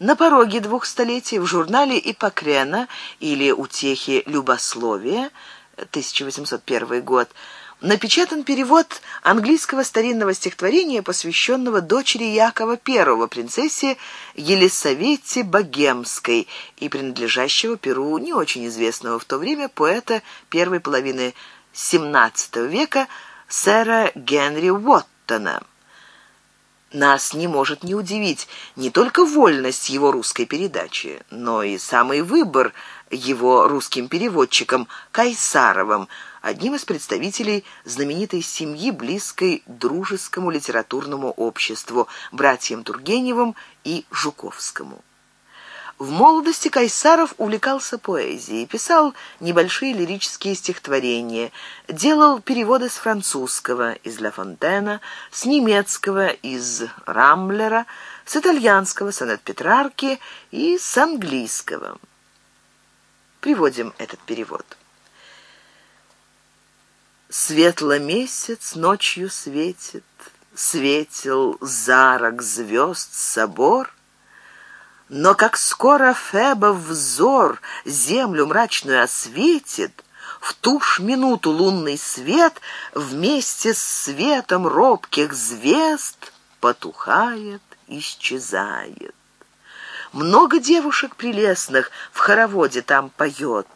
На пороге двух столетий в журнале «Ипокрена» или «Утехи любословия» 1801 год напечатан перевод английского старинного стихотворения, посвященного дочери Якова I, принцессе Елисавете Богемской и принадлежащего Перу не очень известного в то время поэта первой половины XVII века сэра Генри Уоттона. Нас не может не удивить не только вольность его русской передачи, но и самый выбор его русским переводчиком Кайсаровым, одним из представителей знаменитой семьи, близкой дружескому литературному обществу, братьям Тургеневым и Жуковскому. В молодости Кайсаров увлекался поэзией, писал небольшие лирические стихотворения, делал переводы с французского из Ла Фонтена, с немецкого из Рамблера, с итальянского сонет Петрарки и с английского. Приводим этот перевод. Светло месяц ночью светит, светил зарок звезд собор — но как скоро Феба взор землю мрачную осветит, в ту ж минуту лунный свет вместе с светом робких звезд потухает, исчезает. Много девушек прелестных в хороводе там поет,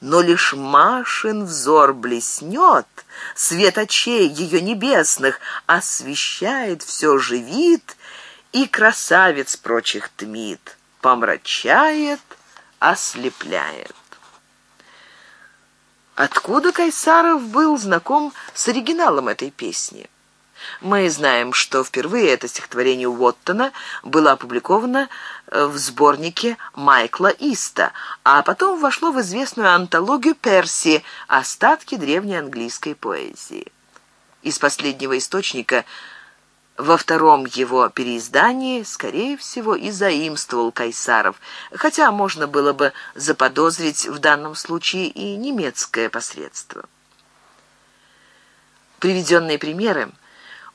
но лишь Машин взор блеснет, свет очей ее небесных освещает все живит и красавец прочих тмит, помрачает, ослепляет. Откуда Кайсаров был знаком с оригиналом этой песни? Мы знаем, что впервые это стихотворение Уоттона было опубликовано э, в сборнике Майкла Иста, а потом вошло в известную антологию Перси «Остатки древней английской поэзии». Из последнего источника – во втором его переиздании, скорее всего, и заимствовал Кайсаров, хотя можно было бы заподозрить в данном случае и немецкое посредство. Приведенные примеры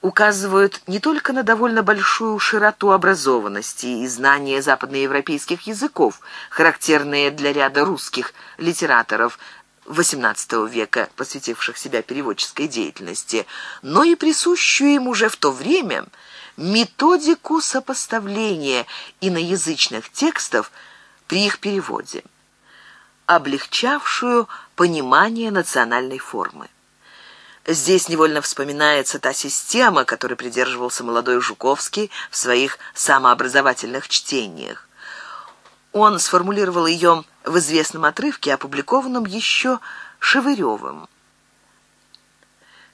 указывают не только на довольно большую широту образованности и знания западноевропейских языков, характерные для ряда русских литераторов, XVIII века, посвятивших себя переводческой деятельности, но и присущую им уже в то время методику сопоставления иноязычных текстов при их переводе, облегчавшую понимание национальной формы. Здесь невольно вспоминается та система, которой придерживался молодой Жуковский в своих самообразовательных чтениях. Он сформулировал ее в известном отрывке, опубликованном еще Шевыревым.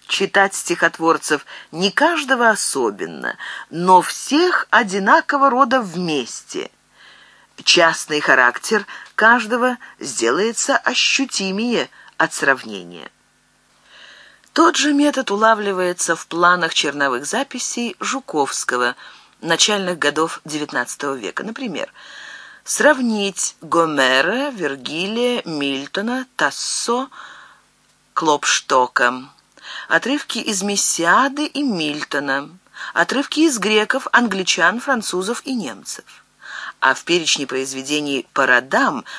Читать стихотворцев не каждого особенно, но всех одинакового рода вместе. Частный характер каждого сделается ощутимее от сравнения. Тот же метод улавливается в планах черновых записей Жуковского начальных годов XIX века. Например, Сравнить Гомера, Вергилия, Мильтона, Тассо, Клопштока. Отрывки из Мессиады и Мильтона. Отрывки из греков, англичан, французов и немцев. А в перечне произведений по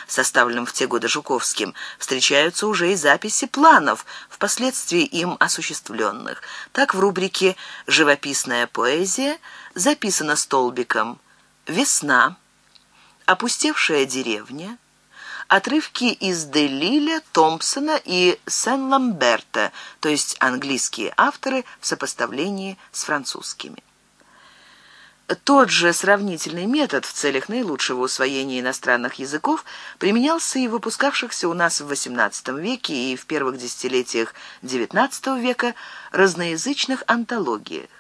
составленном в те годы Жуковским, встречаются уже и записи планов, впоследствии им осуществленных. Так в рубрике «Живописная поэзия» записано столбиком «Весна» опустевшая деревня, отрывки из Делиля, Томпсона и Сен-Ламберта, то есть английские авторы в сопоставлении с французскими. Тот же сравнительный метод в целях наилучшего усвоения иностранных языков применялся и в выпускавшихся у нас в XVIII веке и в первых десятилетиях XIX века разноязычных антологиях.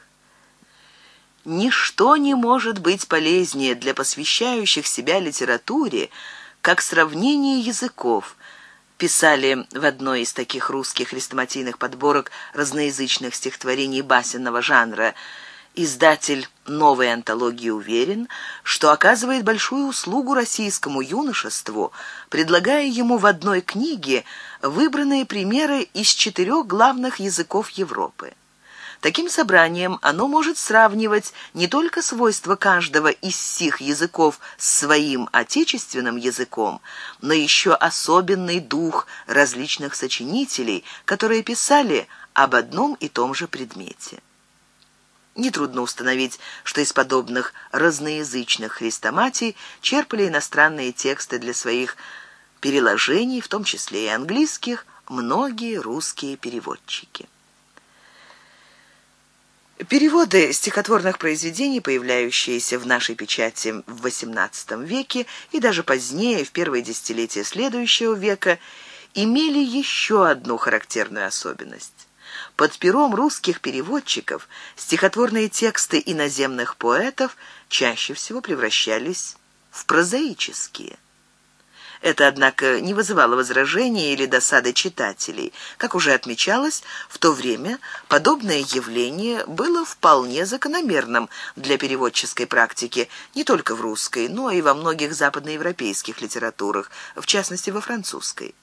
Ничто не может быть полезнее для посвящающих себя литературе, как сравнение языков, писали в одной из таких русских хрестоматийных подборок разноязычных стихотворений басенного жанра. Издатель новой антологии уверен, что оказывает большую услугу российскому юношеству, предлагая ему в одной книге выбранные примеры из четырех главных языков Европы. Таким собранием оно может сравнивать не только свойства каждого из сих языков с своим отечественным языком, но еще особенный дух различных сочинителей, которые писали об одном и том же предмете. Нетрудно установить, что из подобных разноязычных хрестоматий черпали иностранные тексты для своих переложений, в том числе и английских, многие русские переводчики. Переводы стихотворных произведений, появляющиеся в нашей печати в XVIII веке и даже позднее, в первые десятилетия следующего века, имели еще одну характерную особенность. Под пером русских переводчиков стихотворные тексты иноземных поэтов чаще всего превращались в прозаические. Это, однако, не вызывало возражений или досады читателей. Как уже отмечалось, в то время подобное явление было вполне закономерным для переводческой практики не только в русской, но и во многих западноевропейских литературах, в частности во французской.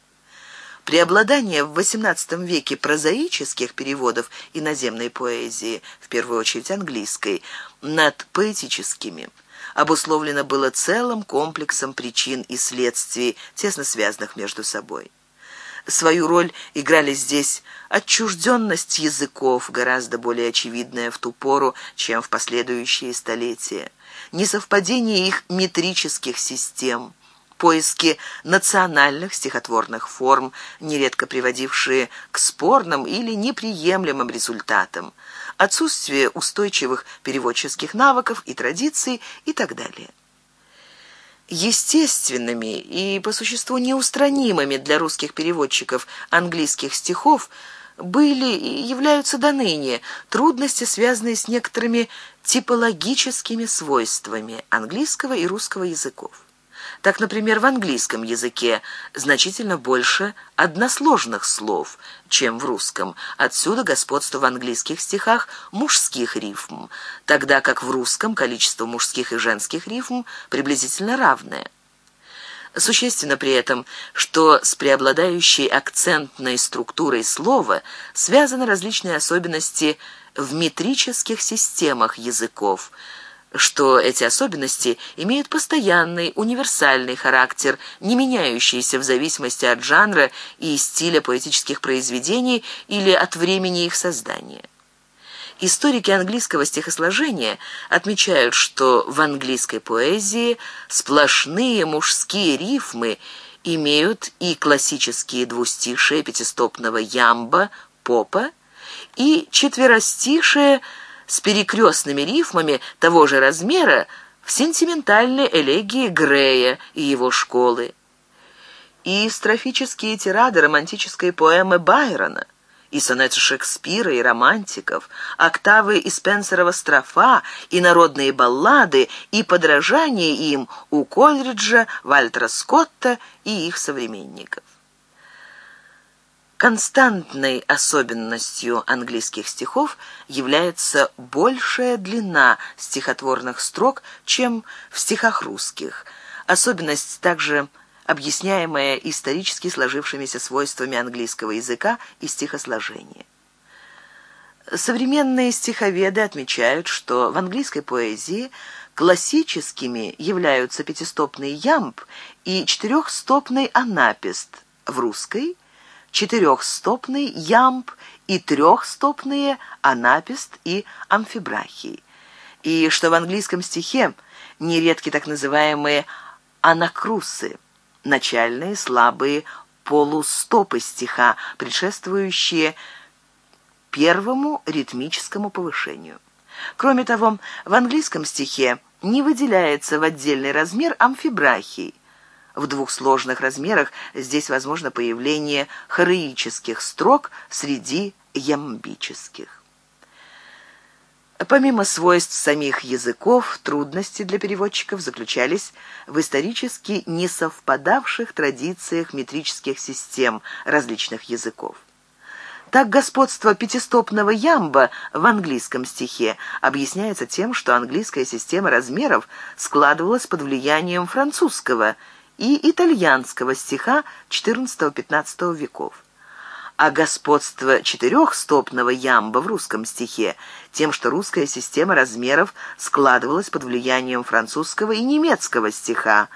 Преобладание в XVIII веке прозаических переводов иноземной поэзии, в первую очередь английской, над поэтическими – обусловлено было целым комплексом причин и следствий, тесно связанных между собой. Свою роль играли здесь отчужденность языков, гораздо более очевидная в ту пору, чем в последующие столетия, несовпадение их метрических систем – поиски национальных стихотворных форм, нередко приводившие к спорным или неприемлемым результатам, отсутствие устойчивых переводческих навыков и традиций и так далее. Естественными и по существу неустранимыми для русских переводчиков английских стихов были и являются до ныне трудности, связанные с некоторыми типологическими свойствами английского и русского языков. Так, например, в английском языке значительно больше односложных слов, чем в русском. Отсюда господство в английских стихах мужских рифм, тогда как в русском количество мужских и женских рифм приблизительно равное. Существенно при этом, что с преобладающей акцентной структурой слова связаны различные особенности в метрических системах языков – что эти особенности имеют постоянный, универсальный характер, не меняющийся в зависимости от жанра и стиля поэтических произведений или от времени их создания. Историки английского стихосложения отмечают, что в английской поэзии сплошные мужские рифмы имеют и классические двустишие пятистопного ямба, попа, и четверостишие – с перекрестными рифмами того же размера в сентиментальной элегии Грея и его школы. И строфические тирады романтической поэмы Байрона, и сонеты Шекспира и романтиков, октавы из Спенсерова строфа, и народные баллады, и подражание им у Кольриджа, Вальтера Скотта и их современников. Константной особенностью английских стихов является большая длина стихотворных строк, чем в стихах русских. Особенность также объясняемая исторически сложившимися свойствами английского языка и стихосложения. Современные стиховеды отмечают, что в английской поэзии классическими являются пятистопный ямб и четырехстопный анапист, в русской – четырехстопный ямб и трехстопные анапист и амфибрахий. И что в английском стихе нередки так называемые анакрусы, начальные слабые полустопы стиха, предшествующие первому ритмическому повышению. Кроме того, в английском стихе не выделяется в отдельный размер амфибрахий – в двухсложных размерах здесь возможно появление хореических строк среди ямбических. Помимо свойств самих языков, трудности для переводчиков заключались в исторически несовпадавших традициях метрических систем различных языков. Так господство пятистопного ямба в английском стихе объясняется тем, что английская система размеров складывалась под влиянием французского – и итальянского стиха XIV-XV веков. А господство четырехстопного ямба в русском стихе тем, что русская система размеров складывалась под влиянием французского и немецкого стиха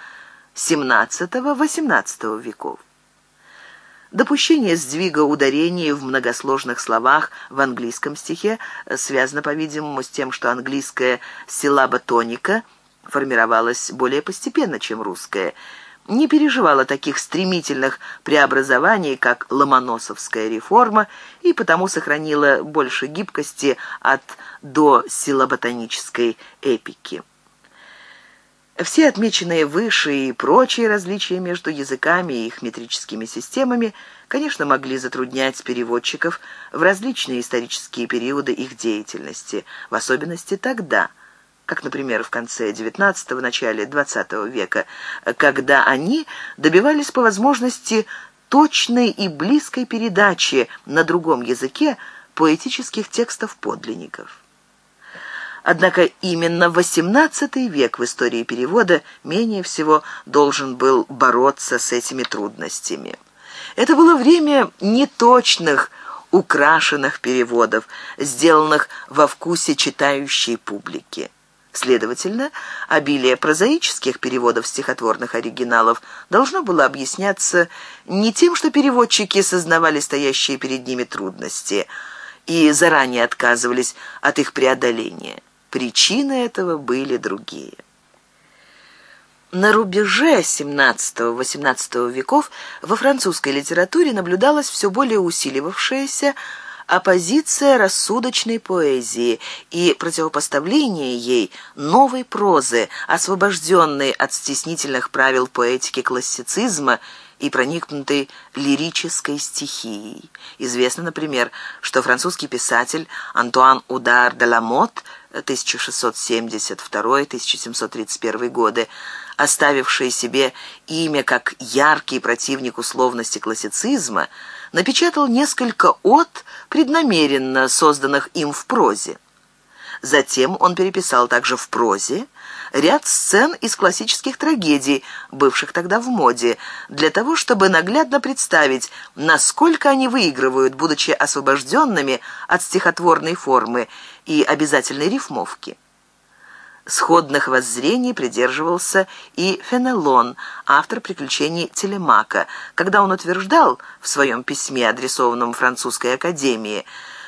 XVII-XVIII веков. Допущение сдвига ударений в многосложных словах в английском стихе связано, по-видимому, с тем, что английская силаба тоника формировалась более постепенно, чем русская – не переживала таких стремительных преобразований, как Ломоносовская реформа, и потому сохранила больше гибкости от до силоботанической эпики. Все отмеченные выше и прочие различия между языками и их метрическими системами, конечно, могли затруднять переводчиков в различные исторические периоды их деятельности, в особенности тогда – как, например, в конце XIX – начале XX века, когда они добивались по возможности точной и близкой передачи на другом языке поэтических текстов подлинников. Однако именно XVIII век в истории перевода менее всего должен был бороться с этими трудностями. Это было время неточных, украшенных переводов, сделанных во вкусе читающей публики. Следовательно, обилие прозаических переводов стихотворных оригиналов должно было объясняться не тем, что переводчики сознавали стоящие перед ними трудности и заранее отказывались от их преодоления. Причины этого были другие. На рубеже XVII-XVIII веков во французской литературе наблюдалось все более усиливавшееся оппозиция рассудочной поэзии и противопоставление ей новой прозы, освобожденной от стеснительных правил поэтики классицизма и проникнутой лирической стихией. Известно, например, что французский писатель Антуан Удар де Ламот 1672-1731 годы, оставивший себе имя как яркий противник условности классицизма, напечатал несколько от, преднамеренно созданных им в прозе. Затем он переписал также в прозе ряд сцен из классических трагедий, бывших тогда в моде, для того, чтобы наглядно представить, насколько они выигрывают, будучи освобожденными от стихотворной формы и обязательной рифмовки. Сходных воззрений придерживался и Фенелон, автор приключений Телемака, когда он утверждал в своем письме, адресованном Французской академии,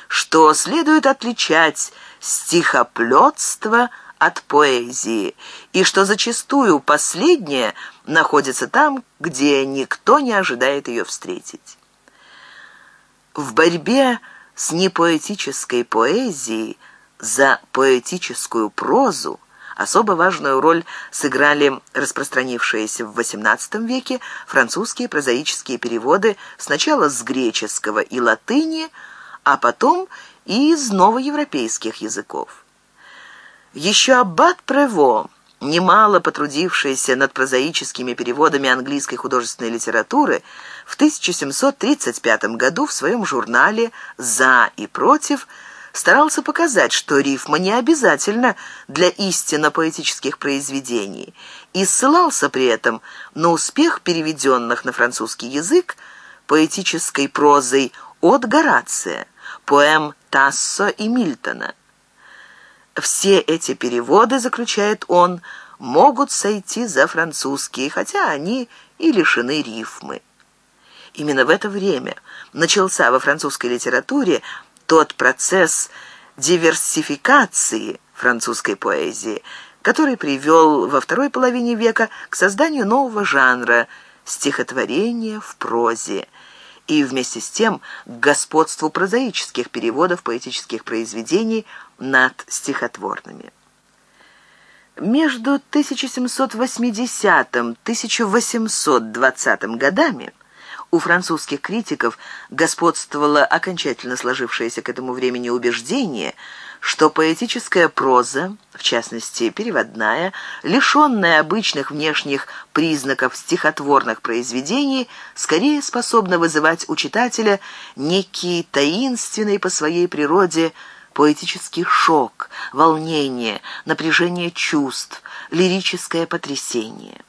что следует отличать стихоплетство от поэзии, и что зачастую последнее находится там, где никто не ожидает ее встретить. В борьбе с непоэтической поэзией за поэтическую прозу Особо важную роль сыграли распространившиеся в XVIII веке французские прозаические переводы сначала с греческого и латыни, а потом и из новоевропейских языков. Еще Аббат Прево, немало потрудившийся над прозаическими переводами английской художественной литературы, в 1735 году в своем журнале «За и против» старался показать, что рифма не обязательна для истинно-поэтических произведений, и ссылался при этом на успех переведенных на французский язык поэтической прозой от Горация, поэм Тассо и Мильтона. Все эти переводы, заключает он, могут сойти за французские, хотя они и лишены рифмы. Именно в это время начался во французской литературе тот процесс диверсификации французской поэзии, который привел во второй половине века к созданию нового жанра стихотворения в прозе и вместе с тем к господству прозаических переводов поэтических произведений над стихотворными. Между 1780-1820 годами у французских критиков господствовало окончательно сложившееся к этому времени убеждение, что поэтическая проза, в частности переводная, лишенная обычных внешних признаков стихотворных произведений, скорее способна вызывать у читателя некий таинственный по своей природе поэтический шок, волнение, напряжение чувств, лирическое потрясение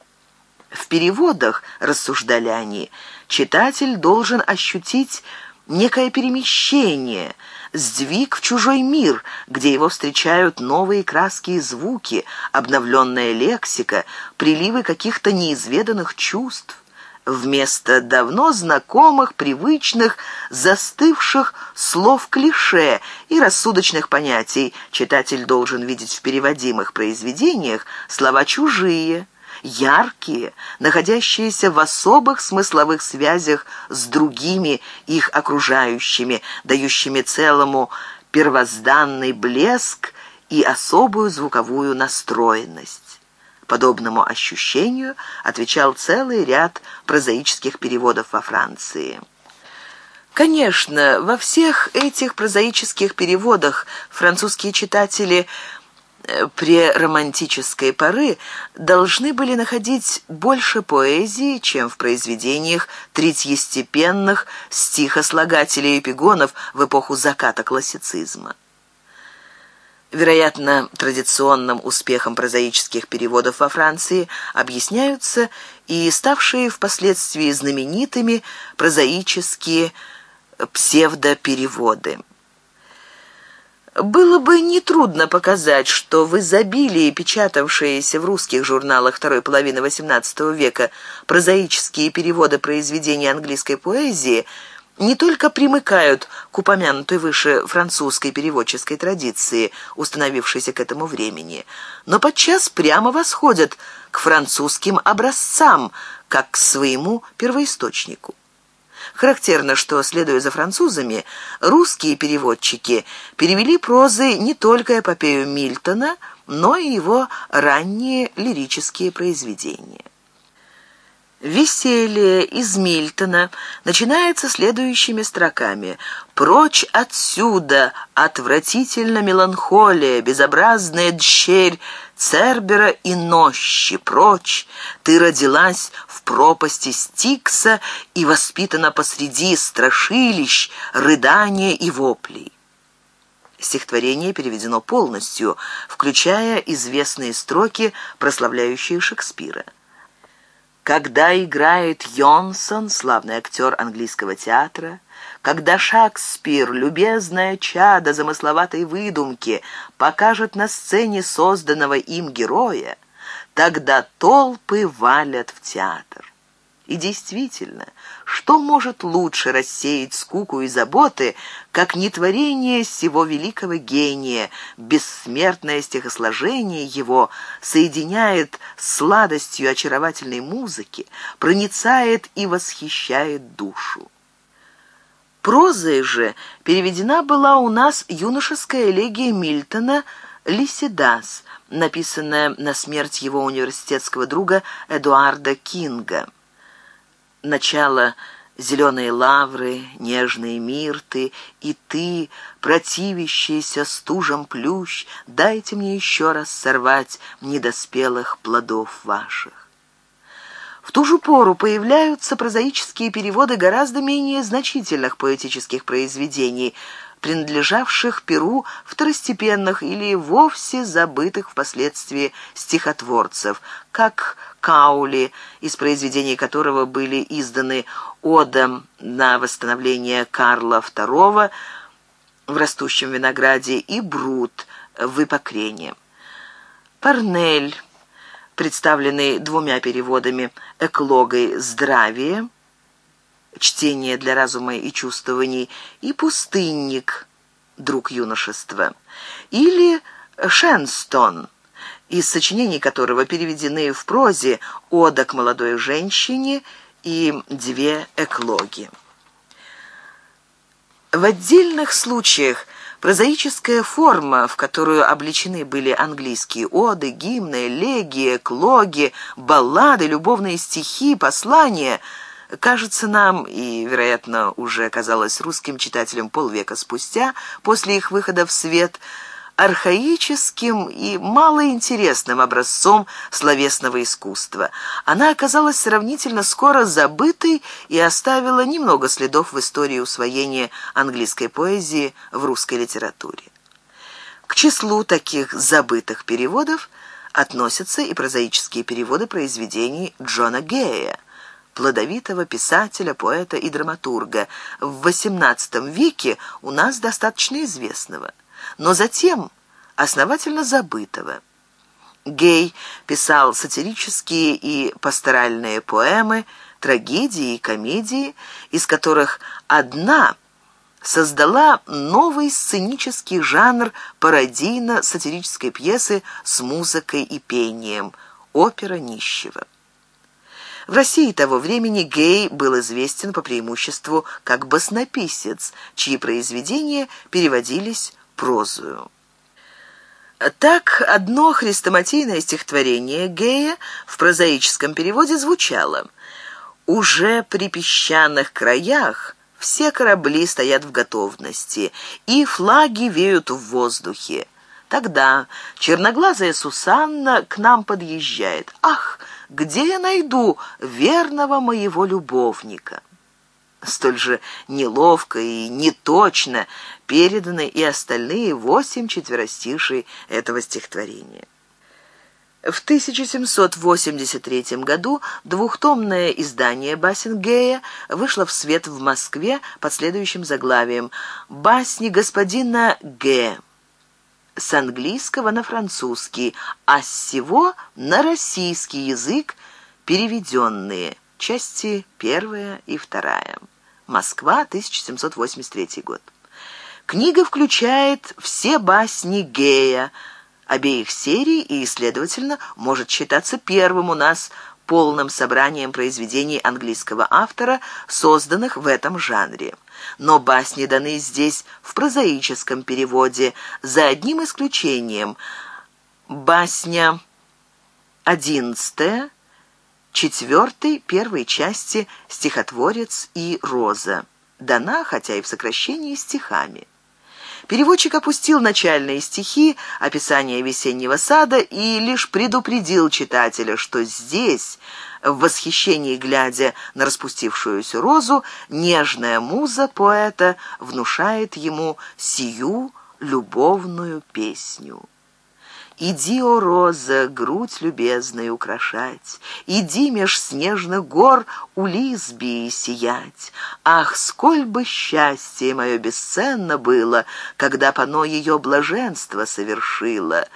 переводах, рассуждали они, читатель должен ощутить некое перемещение, сдвиг в чужой мир, где его встречают новые краски и звуки, обновленная лексика, приливы каких-то неизведанных чувств. Вместо давно знакомых, привычных, застывших слов-клише и рассудочных понятий читатель должен видеть в переводимых произведениях слова «чужие», яркие, находящиеся в особых смысловых связях с другими их окружающими, дающими целому первозданный блеск и особую звуковую настроенность. Подобному ощущению отвечал целый ряд прозаических переводов во Франции. Конечно, во всех этих прозаических переводах французские читатели – Э, при романтической поры должны были находить больше поэзии, чем в произведениях третьестепенных стихослагателей эпигонов в эпоху заката классицизма. Вероятно, традиционным успехом прозаических переводов во Франции объясняются и ставшие впоследствии знаменитыми прозаические псевдопереводы – было бы нетрудно показать, что в изобилии, печатавшиеся в русских журналах второй половины XVIII века прозаические переводы произведений английской поэзии, не только примыкают к упомянутой выше французской переводческой традиции, установившейся к этому времени, но подчас прямо восходят к французским образцам, как к своему первоисточнику. Характерно, что, следуя за французами, русские переводчики перевели прозы не только эпопею Мильтона, но и его ранние лирические произведения веселье из Мильтона начинается следующими строками. «Прочь отсюда, отвратительно меланхолия, безобразная дщерь Цербера и Нощи, прочь! Ты родилась в пропасти Стикса и воспитана посреди страшилищ, рыдания и воплей». Стихотворение переведено полностью, включая известные строки, прославляющие Шекспира. Когда играет Йонсон, славный актер английского театра, когда Шакспир, любезное чадо замысловатой выдумки, покажет на сцене созданного им героя, тогда толпы валят в театр. И действительно, что может лучше рассеять скуку и заботы, как нетворение всего великого гения, бессмертное стихосложение его соединяет с сладостью очаровательной музыки, проницает и восхищает душу. Прозой же переведена была у нас юношеская элегия Мильтона «Лисидас», написанная на смерть его университетского друга Эдуарда Кинга начало зеленые лавры, нежные мирты, и ты, противящийся стужам плющ, дайте мне еще раз сорвать недоспелых плодов ваших. В ту же пору появляются прозаические переводы гораздо менее значительных поэтических произведений – принадлежавших Перу второстепенных или вовсе забытых впоследствии стихотворцев, как Каули, из произведений которого были изданы «Ода на восстановление Карла II» в растущем винограде и «Брут» в ипокрене. Парнель, представленный двумя переводами «Эклогой здравия», чтение для разума и чувствований, и пустынник, друг юношества, или Шенстон, из сочинений которого переведены в прозе «Ода к молодой женщине» и «Две эклоги». В отдельных случаях прозаическая форма, в которую обличены были английские оды, гимны, легии, клоги, баллады, любовные стихи, послания – Кажется нам, и, вероятно, уже казалось русским читателям полвека спустя, после их выхода в свет, архаическим и малоинтересным образцом словесного искусства. Она оказалась сравнительно скоро забытой и оставила немного следов в истории усвоения английской поэзии в русской литературе. К числу таких забытых переводов относятся и прозаические переводы произведений Джона Гея – плодовитого писателя, поэта и драматурга, в XVIII веке у нас достаточно известного, но затем основательно забытого. Гей писал сатирические и пасторальные поэмы, трагедии и комедии, из которых одна создала новый сценический жанр пародийно-сатирической пьесы с музыкой и пением – опера нищего. В России того времени Гей был известен по преимуществу как баснописец, чьи произведения переводились прозою. Так, одно хрестоматийное стихотворение Гея в прозаическом переводе звучало «Уже при песчаных краях все корабли стоят в готовности, и флаги веют в воздухе. Тогда черноглазая Сусанна к нам подъезжает. Ах, где я найду верного моего любовника?» Столь же неловко и неточно переданы и остальные восемь четверостишей этого стихотворения. В 1783 году двухтомное издание Бассингея вышло в свет в Москве под следующим заглавием «Басни господина Г» с английского на французский, а с сего на российский язык переведенные части первая и вторая. Москва, 1783 год. Книга включает все басни Гея обеих серий и, следовательно, может считаться первым у нас – полным собранием произведений английского автора, созданных в этом жанре. Но басни даны здесь в прозаическом переводе, за одним исключением. Басня одиннадцатая, четвертой первой части «Стихотворец и роза» дана, хотя и в сокращении, стихами. Переводчик опустил начальные стихи, описание весеннего сада и лишь предупредил читателя, что здесь, в восхищении глядя на распустившуюся розу, нежная муза поэта внушает ему сию любовную песню. Иди, о роза, грудь любезной украшать, Иди меж снежных гор у лизбии сиять. Ах, сколь бы счастье мое бесценно было, Когда пано ее блаженство совершило!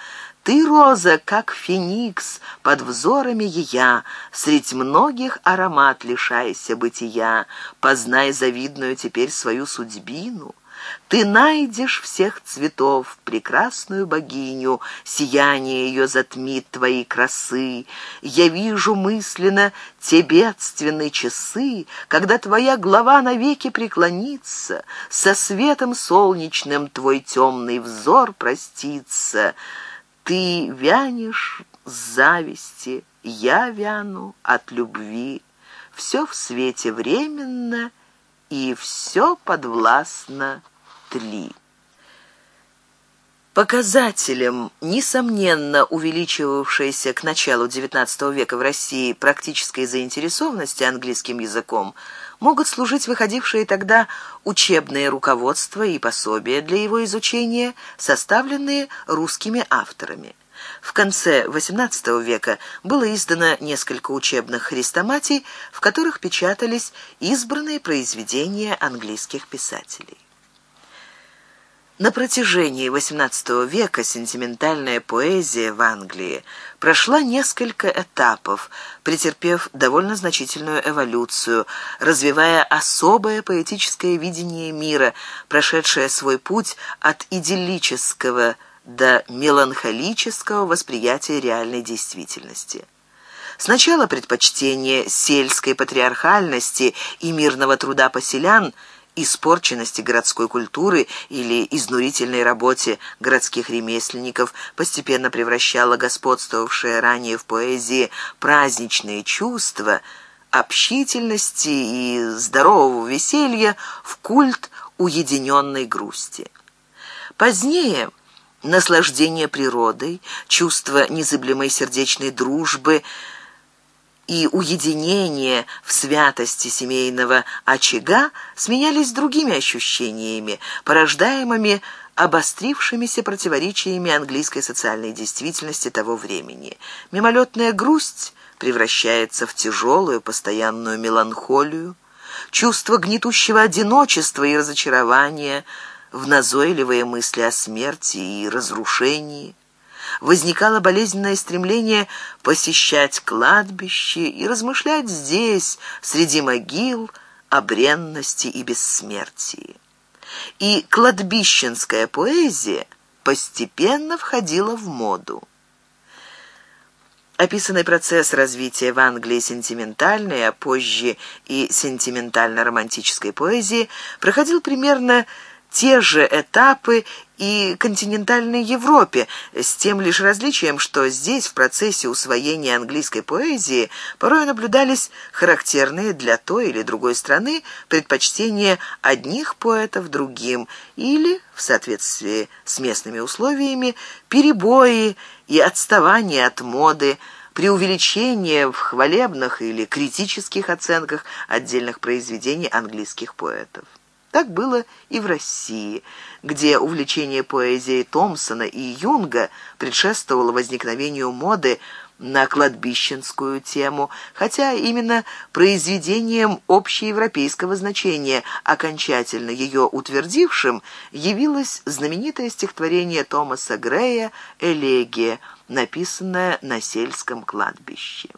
Ты, роза, как феникс, под взорами ея, Средь многих аромат лишайся бытия, Познай завидную теперь свою судьбину — ты найдешь всех цветов, прекрасную богиню, сияние ее затмит твои красы. Я вижу мысленно те бедственные часы, когда твоя глава навеки преклонится, со светом солнечным твой темный взор простится. Ты вянешь с зависти, я вяну от любви. Все в свете временно, и все подвластно ли. Показателем, несомненно увеличивавшейся к началу XIX века в России практической заинтересованности английским языком, могут служить выходившие тогда учебные руководства и пособия для его изучения, составленные русскими авторами. В конце XVIII века было издано несколько учебных хрестоматий, в которых печатались избранные произведения английских писателей. На протяжении XVIII века сентиментальная поэзия в Англии прошла несколько этапов, претерпев довольно значительную эволюцию, развивая особое поэтическое видение мира, прошедшее свой путь от идиллического до меланхолического восприятия реальной действительности. Сначала предпочтение сельской патриархальности и мирного труда поселян – испорченности городской культуры или изнурительной работе городских ремесленников постепенно превращало господствовавшее ранее в поэзии праздничные чувства общительности и здорового веселья в культ уединенной грусти. Позднее наслаждение природой, чувство незыблемой сердечной дружбы – и уединение в святости семейного очага сменялись другими ощущениями, порождаемыми обострившимися противоречиями английской социальной действительности того времени. Мимолетная грусть превращается в тяжелую постоянную меланхолию, чувство гнетущего одиночества и разочарования, в назойливые мысли о смерти и разрушении, возникало болезненное стремление посещать кладбище и размышлять здесь, среди могил, о бренности и бессмертии. И кладбищенская поэзия постепенно входила в моду. Описанный процесс развития в Англии сентиментальной, а позже и сентиментально-романтической поэзии проходил примерно те же этапы и континентальной Европе, с тем лишь различием, что здесь в процессе усвоения английской поэзии порой наблюдались характерные для той или другой страны предпочтения одних поэтов другим или, в соответствии с местными условиями, перебои и отставание от моды, преувеличение в хвалебных или критических оценках отдельных произведений английских поэтов. Так было и в России, где увлечение поэзией Томпсона и Юнга предшествовало возникновению моды на кладбищенскую тему, хотя именно произведением общеевропейского значения, окончательно ее утвердившим, явилось знаменитое стихотворение Томаса Грея «Элегия», написанное на сельском кладбище.